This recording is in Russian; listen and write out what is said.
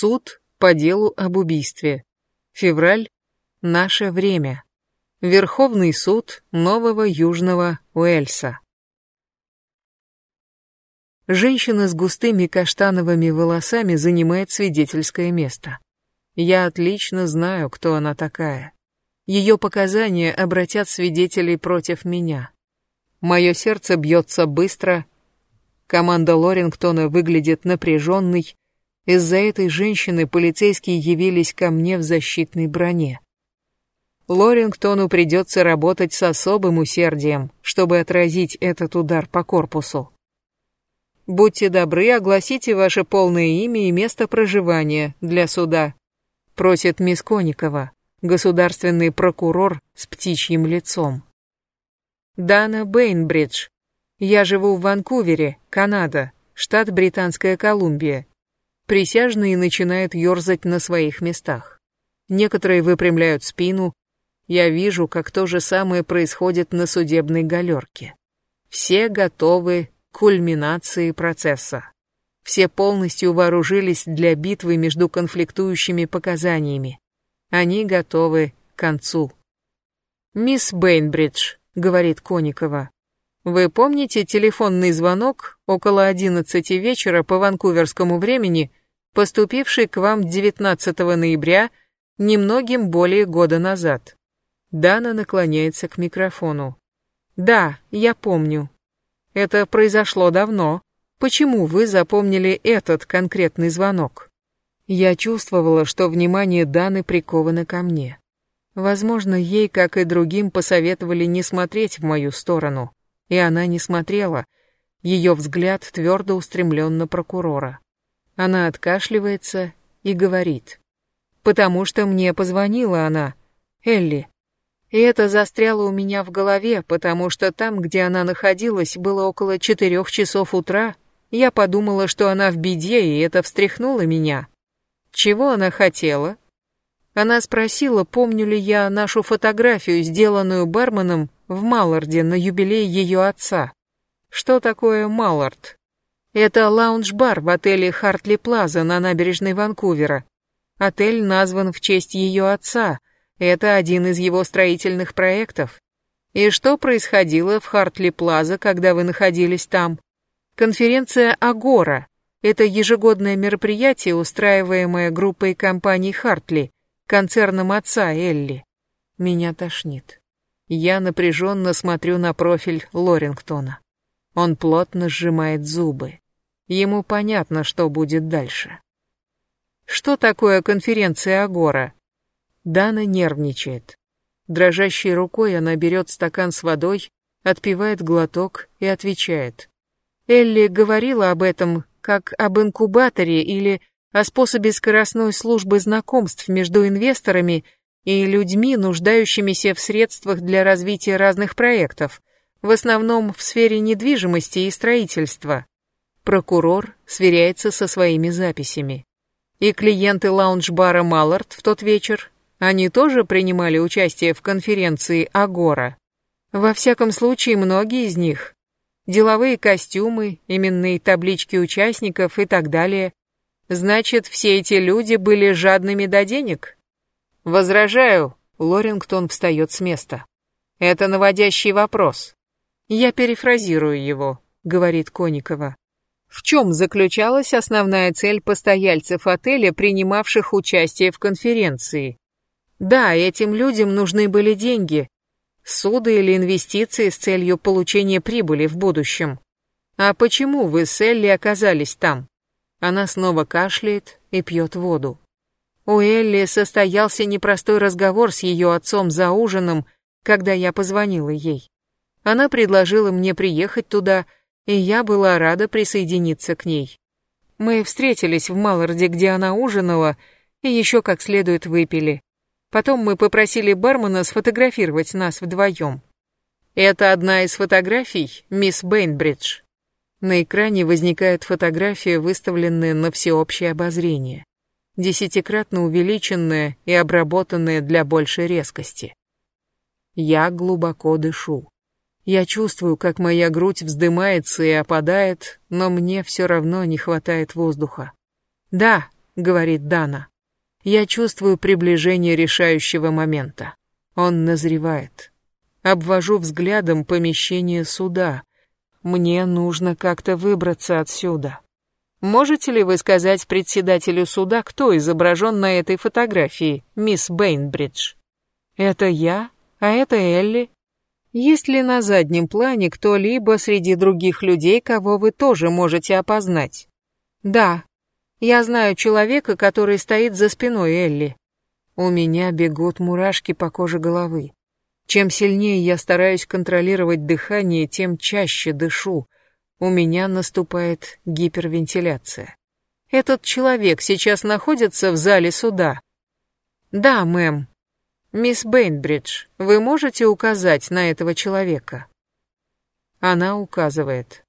Суд по делу об убийстве. Февраль. Наше время. Верховный суд Нового Южного Уэльса. Женщина с густыми каштановыми волосами занимает свидетельское место. Я отлично знаю, кто она такая. Ее показания обратят свидетелей против меня. Мое сердце бьется быстро. Команда Лорингтона выглядит напряженной. Из-за этой женщины полицейские явились ко мне в защитной броне. Лорингтону придется работать с особым усердием, чтобы отразить этот удар по корпусу. Будьте добры, огласите ваше полное имя и место проживания для суда, просит мисс Коникова государственный прокурор с птичьим лицом. Дана Бейнбридж. Я живу в Ванкувере, Канада, штат Британская Колумбия. Присяжные начинают ерзать на своих местах. Некоторые выпрямляют спину. Я вижу, как то же самое происходит на судебной галерке. Все готовы к кульминации процесса. Все полностью вооружились для битвы между конфликтующими показаниями. Они готовы к концу. «Мисс Бейнбридж», — говорит Коникова, — «вы помните телефонный звонок около одиннадцати вечера по ванкуверскому времени, поступивший к вам 19 ноября, немногим более года назад?» Дана наклоняется к микрофону. «Да, я помню. Это произошло давно. Почему вы запомнили этот конкретный звонок?» Я чувствовала, что внимание Даны приковано ко мне. Возможно, ей, как и другим, посоветовали не смотреть в мою сторону. И она не смотрела. Ее взгляд твердо устремлен на прокурора. Она откашливается и говорит. «Потому что мне позвонила она, Элли. И это застряло у меня в голове, потому что там, где она находилась, было около четырех часов утра. Я подумала, что она в беде, и это встряхнуло меня. Чего она хотела? Она спросила, помню ли я нашу фотографию, сделанную барменом в Малларде на юбилей ее отца. Что такое Маллард? Это лаунж-бар в отеле Хартли Плаза на набережной Ванкувера. Отель назван в честь ее отца. Это один из его строительных проектов. И что происходило в Хартли Плаза, когда вы находились там? Конференция Агора, это ежегодное мероприятие, устраиваемое группой компаний Хартли, концерном отца Элли. Меня тошнит. Я напряженно смотрю на профиль Лорингтона. Он плотно сжимает зубы. Ему понятно, что будет дальше. Что такое конференция Агора? Дана нервничает. Дрожащей рукой она берет стакан с водой, отпивает глоток и отвечает. Элли говорила об этом как об инкубаторе или о способе скоростной службы знакомств между инвесторами и людьми, нуждающимися в средствах для развития разных проектов, в основном в сфере недвижимости и строительства. Прокурор сверяется со своими записями. И клиенты лаунж-бара Маллард в тот вечер, они тоже принимали участие в конференции Агора. Во всяком случае, многие из них деловые костюмы, именные таблички участников и так далее. Значит, все эти люди были жадными до денег? Возражаю, Лорингтон встает с места. Это наводящий вопрос. Я перефразирую его, говорит Коникова. В чем заключалась основная цель постояльцев отеля, принимавших участие в конференции? Да, этим людям нужны были деньги, суды или инвестиции с целью получения прибыли в будущем. А почему вы с Элли оказались там? Она снова кашляет и пьет воду. У Элли состоялся непростой разговор с ее отцом за ужином, когда я позвонила ей. Она предложила мне приехать туда, и я была рада присоединиться к ней. Мы встретились в Малларде, где она ужинала, и еще как следует выпили. Потом мы попросили бармена сфотографировать нас вдвоем. Это одна из фотографий, мисс Бейнбридж. На экране возникает фотография, выставленная на всеобщее обозрение, десятикратно увеличенная и обработанная для большей резкости. Я глубоко дышу. Я чувствую, как моя грудь вздымается и опадает, но мне все равно не хватает воздуха. Да, говорит Дана. Я чувствую приближение решающего момента. Он назревает. Обвожу взглядом помещение суда. Мне нужно как-то выбраться отсюда. Можете ли вы сказать председателю суда, кто изображен на этой фотографии, мисс Бейнбридж? Это я, а это Элли. Есть ли на заднем плане кто-либо среди других людей, кого вы тоже можете опознать? Да, я знаю человека, который стоит за спиной Элли. У меня бегут мурашки по коже головы. Чем сильнее я стараюсь контролировать дыхание, тем чаще дышу. У меня наступает гипервентиляция. Этот человек сейчас находится в зале суда. Да, мэм. Мисс Бейнбридж, вы можете указать на этого человека? Она указывает.